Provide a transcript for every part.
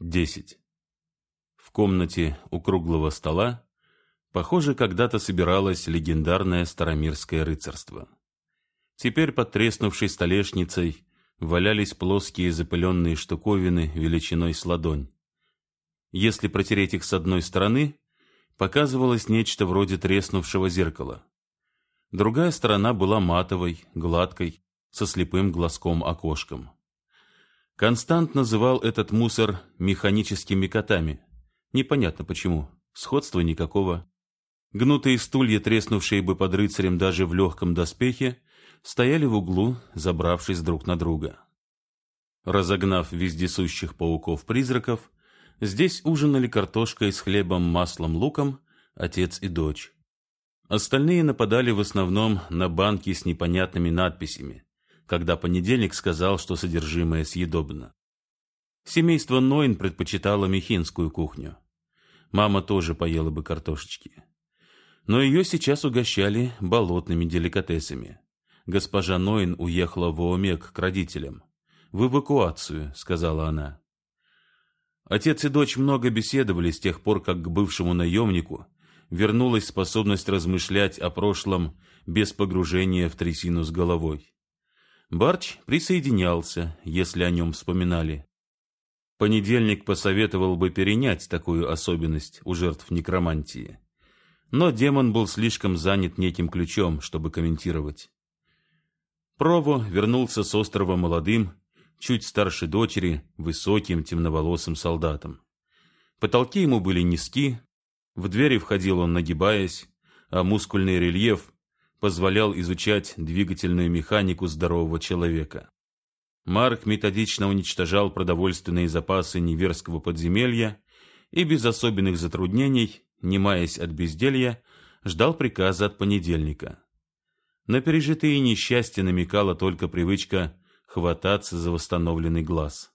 10. В комнате у круглого стола, похоже, когда-то собиралось легендарное старомирское рыцарство. Теперь под треснувшей столешницей валялись плоские запыленные штуковины величиной с ладонь. Если протереть их с одной стороны, показывалось нечто вроде треснувшего зеркала. Другая сторона была матовой, гладкой, со слепым глазком-окошком. Констант называл этот мусор механическими котами. Непонятно почему, сходства никакого. Гнутые стулья, треснувшие бы под рыцарем даже в легком доспехе, стояли в углу, забравшись друг на друга. Разогнав вездесущих пауков-призраков, здесь ужинали картошкой с хлебом, маслом, луком отец и дочь. Остальные нападали в основном на банки с непонятными надписями, когда понедельник сказал, что содержимое съедобно. Семейство Нойн предпочитало мехинскую кухню. Мама тоже поела бы картошечки. Но ее сейчас угощали болотными деликатесами госпожа Нойн уехала в Оомек к родителям. «В эвакуацию», — сказала она. Отец и дочь много беседовали с тех пор, как к бывшему наемнику вернулась способность размышлять о прошлом без погружения в трясину с головой. Барч присоединялся, если о нем вспоминали. Понедельник посоветовал бы перенять такую особенность у жертв некромантии. Но демон был слишком занят неким ключом, чтобы комментировать. Прово вернулся с острова молодым, чуть старше дочери, высоким темноволосым солдатом. Потолки ему были низки, в двери входил он нагибаясь, а мускульный рельеф позволял изучать двигательную механику здорового человека. Марк методично уничтожал продовольственные запасы неверского подземелья и без особенных затруднений, не маясь от безделья, ждал приказа от понедельника. На пережитые несчастья намекала только привычка хвататься за восстановленный глаз.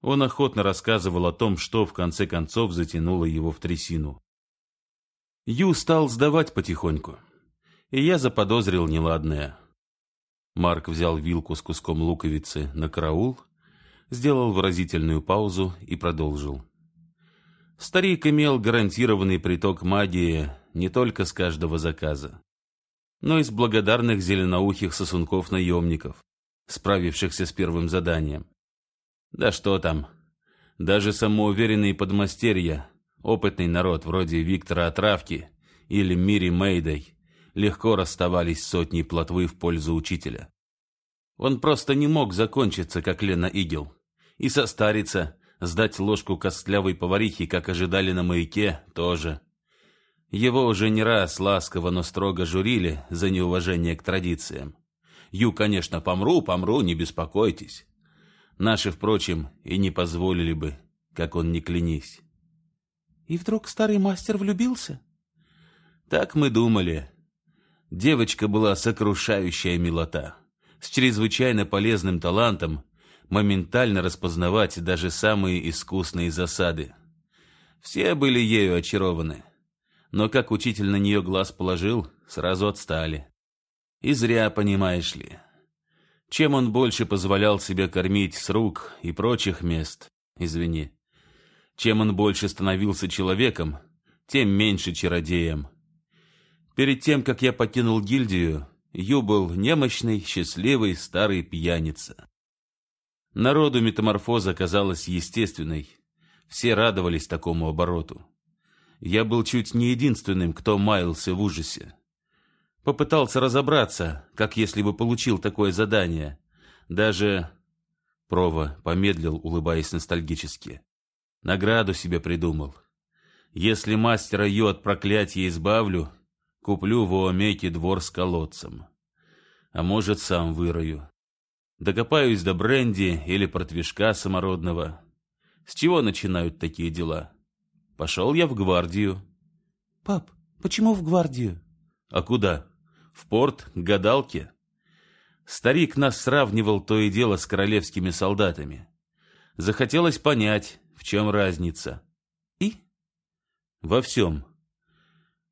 Он охотно рассказывал о том, что в конце концов затянуло его в трясину. Ю стал сдавать потихоньку, и я заподозрил неладное. Марк взял вилку с куском луковицы на караул, сделал выразительную паузу и продолжил. Старик имел гарантированный приток магии не только с каждого заказа но из благодарных зеленоухих сосунков-наемников, справившихся с первым заданием. Да что там, даже самоуверенные подмастерья, опытный народ вроде Виктора Отравки или Мири Мейдой, легко расставались с сотней плотвы в пользу учителя. Он просто не мог закончиться, как Лена Игел, и состариться, сдать ложку костлявой поварихи, как ожидали на маяке, тоже. Его уже не раз ласково, но строго журили за неуважение к традициям. Ю, конечно, помру, помру, не беспокойтесь. Наши, впрочем, и не позволили бы, как он не клянись. И вдруг старый мастер влюбился? Так мы думали. Девочка была сокрушающая милота, с чрезвычайно полезным талантом моментально распознавать даже самые искусные засады. Все были ею очарованы но как учитель на нее глаз положил, сразу отстали. И зря, понимаешь ли. Чем он больше позволял себе кормить с рук и прочих мест, извини, чем он больше становился человеком, тем меньше чародеем. Перед тем, как я покинул гильдию, Ю был немощный, счастливый, старый пьяница. Народу метаморфоза казалась естественной. Все радовались такому обороту я был чуть не единственным, кто маялся в ужасе. Попытался разобраться, как если бы получил такое задание. Даже... Прова помедлил, улыбаясь ностальгически. Награду себе придумал. Если мастера Ю от проклятия избавлю, куплю в Оомеке двор с колодцем. А может, сам вырою. Докопаюсь до бренди или портвишка самородного. С чего начинают такие дела? — Пошел я в гвардию. Пап, почему в гвардию? А куда? В порт, к гадалке. Старик нас сравнивал то и дело с королевскими солдатами. Захотелось понять, в чем разница. И? Во всем.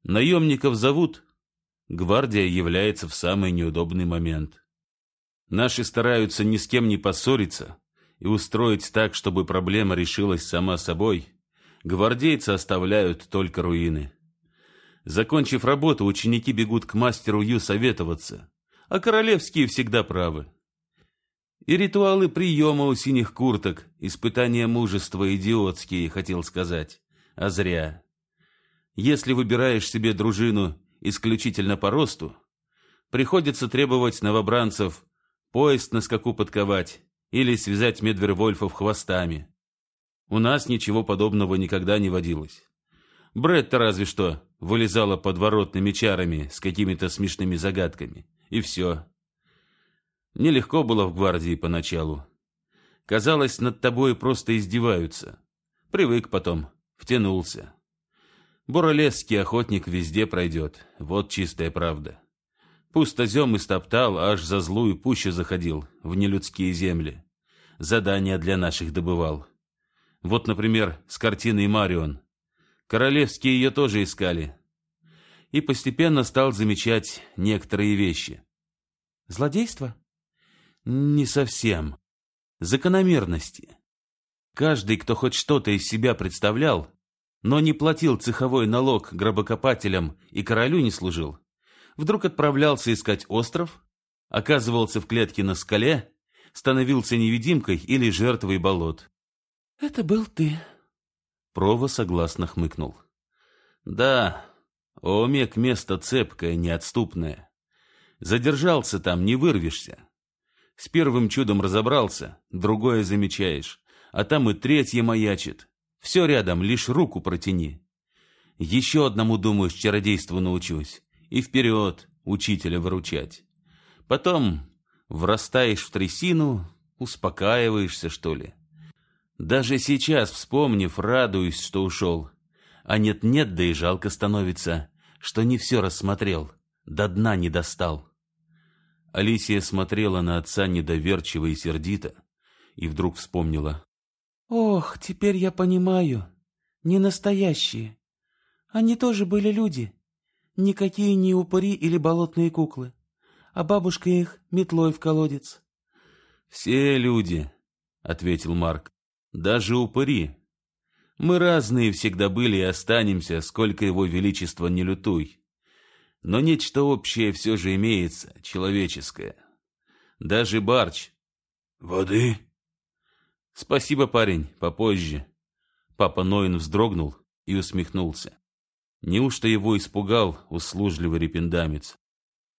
Наемников зовут, гвардия является в самый неудобный момент. Наши стараются ни с кем не поссориться и устроить так, чтобы проблема решилась сама собой, гвардейцы оставляют только руины. Закончив работу, ученики бегут к мастеру Ю советоваться, а королевские всегда правы. И ритуалы приема у синих курток, испытания мужества идиотские, хотел сказать, а зря. Если выбираешь себе дружину исключительно по росту, приходится требовать новобранцев поезд на скаку подковать или связать медвервольфов хвостами. У нас ничего подобного никогда не водилось. Бретта разве что вылезала подворотными чарами с какими-то смешными загадками. И все. Нелегко было в гвардии поначалу. Казалось, над тобой просто издеваются. Привык потом, втянулся. Буралесский охотник везде пройдет, вот чистая правда. Пустозем истоптал, аж за злую пущу заходил, в нелюдские земли. Задания для наших добывал. Вот, например, с картиной «Марион». Королевские ее тоже искали. И постепенно стал замечать некоторые вещи. Злодейство? Не совсем. Закономерности. Каждый, кто хоть что-то из себя представлял, но не платил цеховой налог гробокопателям и королю не служил, вдруг отправлялся искать остров, оказывался в клетке на скале, становился невидимкой или жертвой болот. «Это был ты», — Прова согласно хмыкнул. «Да, Омек место цепкое, неотступное. Задержался там, не вырвешься. С первым чудом разобрался, другое замечаешь, а там и третье маячит. Все рядом, лишь руку протяни. Еще одному, думаешь, чародейству научусь. И вперед учителя выручать. Потом врастаешь в трясину, успокаиваешься, что ли. Даже сейчас, вспомнив, радуюсь, что ушел. А нет-нет, да и жалко становится, что не все рассмотрел, до дна не достал. Алисия смотрела на отца недоверчиво и сердито, и вдруг вспомнила. «Ох, теперь я понимаю. Не настоящие. Они тоже были люди. Никакие не упыри или болотные куклы. А бабушка их метлой в колодец». «Все люди», — ответил Марк. «Даже упыри. Мы разные всегда были и останемся, сколько его величества не лютуй. Но нечто общее все же имеется, человеческое. Даже Барч. Воды? Спасибо, парень, попозже. Папа Ноин вздрогнул и усмехнулся. Неужто его испугал услужливый репендамец?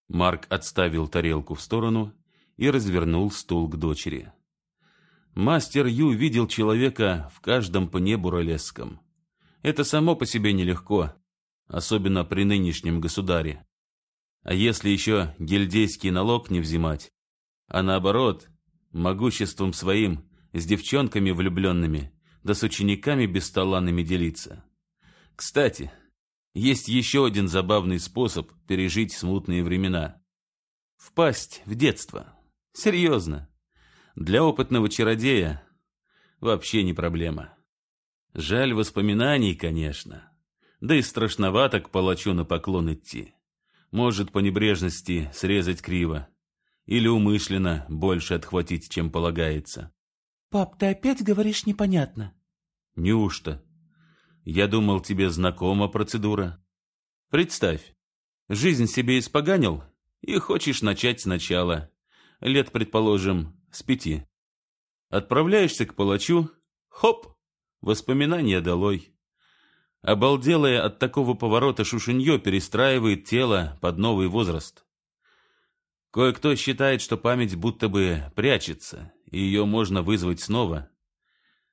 Марк отставил тарелку в сторону и развернул стул к дочери. Мастер Ю видел человека в каждом пне буралесском. Это само по себе нелегко, особенно при нынешнем государе. А если еще гильдейский налог не взимать, а наоборот, могуществом своим с девчонками влюбленными, да с учениками бесталанными делиться. Кстати, есть еще один забавный способ пережить смутные времена. Впасть в детство. Серьезно. Для опытного чародея вообще не проблема. Жаль воспоминаний, конечно. Да и страшновато к палачу на поклон идти. Может по небрежности срезать криво. Или умышленно больше отхватить, чем полагается. «Пап, ты опять говоришь непонятно». «Неужто? Я думал, тебе знакома процедура. Представь, жизнь себе испоганил и хочешь начать сначала. Лет, предположим, с пяти. Отправляешься к палачу, хоп, воспоминания долой. Обалделая от такого поворота шушунье перестраивает тело под новый возраст. Кое-кто считает, что память будто бы прячется, и ее можно вызвать снова.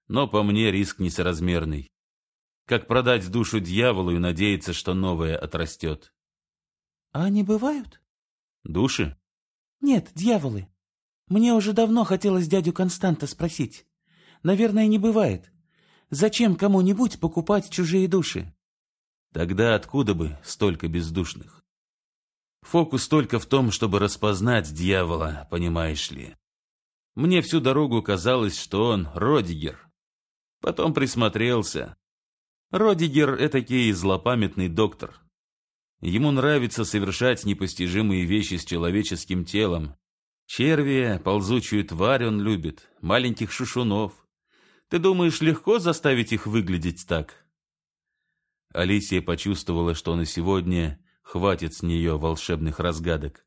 Но по мне риск несоразмерный. Как продать душу дьяволу и надеяться, что новое отрастет. А они бывают? Души? Нет, дьяволы. Мне уже давно хотелось дядю Константа спросить. Наверное, не бывает. Зачем кому-нибудь покупать чужие души? Тогда откуда бы столько бездушных? Фокус только в том, чтобы распознать дьявола, понимаешь ли. Мне всю дорогу казалось, что он Родигер. Потом присмотрелся. Родигер — этакий злопамятный доктор. Ему нравится совершать непостижимые вещи с человеческим телом, Червия, ползучую тварь он любит, маленьких шушунов. Ты думаешь, легко заставить их выглядеть так? Алисия почувствовала, что на сегодня хватит с нее волшебных разгадок.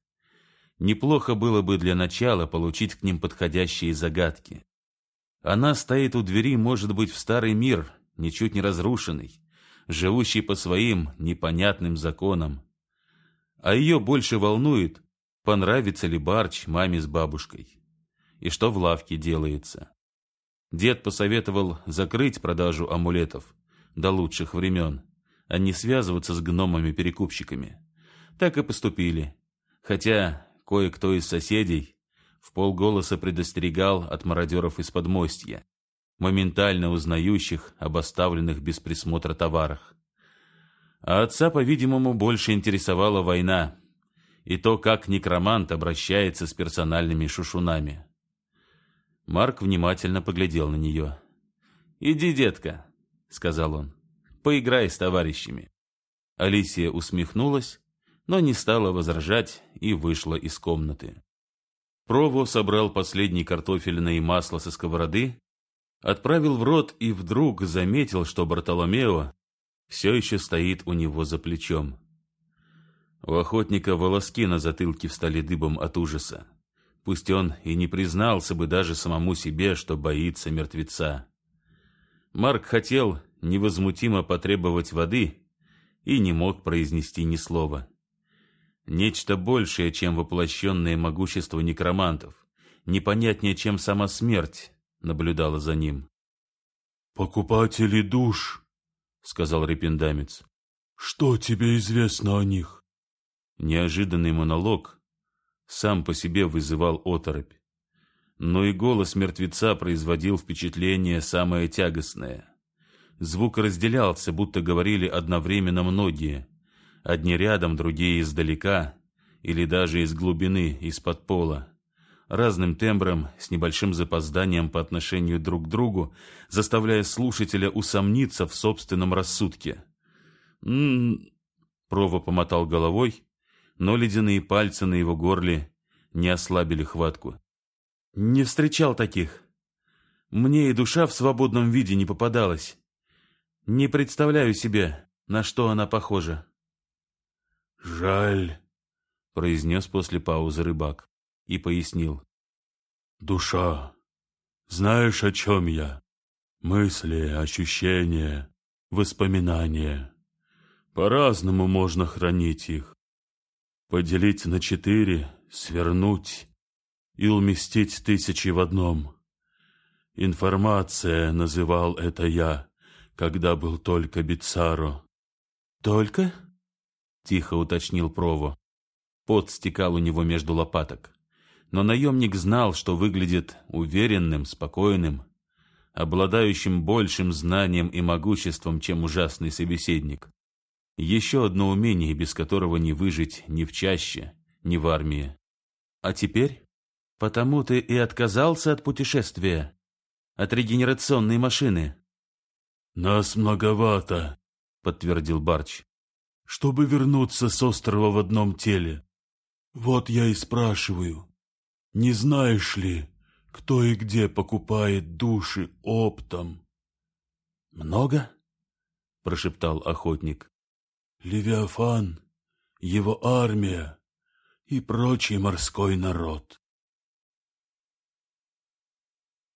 Неплохо было бы для начала получить к ним подходящие загадки. Она стоит у двери, может быть, в старый мир, ничуть не разрушенный, живущий по своим непонятным законам. А ее больше волнует, понравится ли Барч маме с бабушкой. И что в лавке делается. Дед посоветовал закрыть продажу амулетов до лучших времен, а не связываться с гномами-перекупщиками. Так и поступили. Хотя кое-кто из соседей в полголоса предостерегал от мародеров из подмостья, моментально узнающих об оставленных без присмотра товарах. А отца, по-видимому, больше интересовала война, и то, как некромант обращается с персональными шушунами. Марк внимательно поглядел на нее. «Иди, детка», — сказал он, — «поиграй с товарищами». Алисия усмехнулась, но не стала возражать и вышла из комнаты. Прово собрал последний картофельное масло со сковороды, отправил в рот и вдруг заметил, что Бартоломео все еще стоит у него за плечом. У охотника волоски на затылке встали дыбом от ужаса. Пусть он и не признался бы даже самому себе, что боится мертвеца. Марк хотел невозмутимо потребовать воды и не мог произнести ни слова. Нечто большее, чем воплощенное могущество некромантов, непонятнее, чем сама смерть, наблюдала за ним. «Покупатели душ», — сказал репендамец. «Что тебе известно о них?» Неожиданный монолог сам по себе вызывал оторопь. Но и голос мертвеца производил впечатление самое тягостное. Звук разделялся, будто говорили одновременно многие. Одни рядом, другие издалека, или даже из глубины, из-под пола. Разным тембром, с небольшим запозданием по отношению друг к другу, заставляя слушателя усомниться в собственном рассудке. «М-м-м», Прово помотал головой, но ледяные пальцы на его горле не ослабили хватку. «Не встречал таких. Мне и душа в свободном виде не попадалась. Не представляю себе, на что она похожа». «Жаль», — произнес после паузы рыбак и пояснил. «Душа, знаешь, о чем я? Мысли, ощущения, воспоминания. По-разному можно хранить их поделить на четыре, свернуть и уместить тысячи в одном. Информация называл это я, когда был только Бицаро. «Только?» — тихо уточнил Прово. Пот стекал у него между лопаток. Но наемник знал, что выглядит уверенным, спокойным, обладающим большим знанием и могуществом, чем ужасный собеседник. Еще одно умение, без которого не выжить ни в чаще, ни в армии. А теперь? Потому ты и отказался от путешествия, от регенерационной машины. Нас многовато, подтвердил Барч, чтобы вернуться с острова в одном теле. Вот я и спрашиваю, не знаешь ли, кто и где покупает души оптом? Много? прошептал охотник. Левиафан, его армия и прочий морской народ.